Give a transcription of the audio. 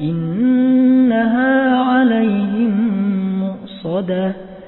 إنها عليهم مؤصدة.